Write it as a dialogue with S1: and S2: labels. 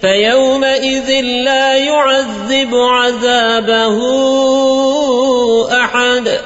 S1: فيومئذ لا يعذب عذابه أحد.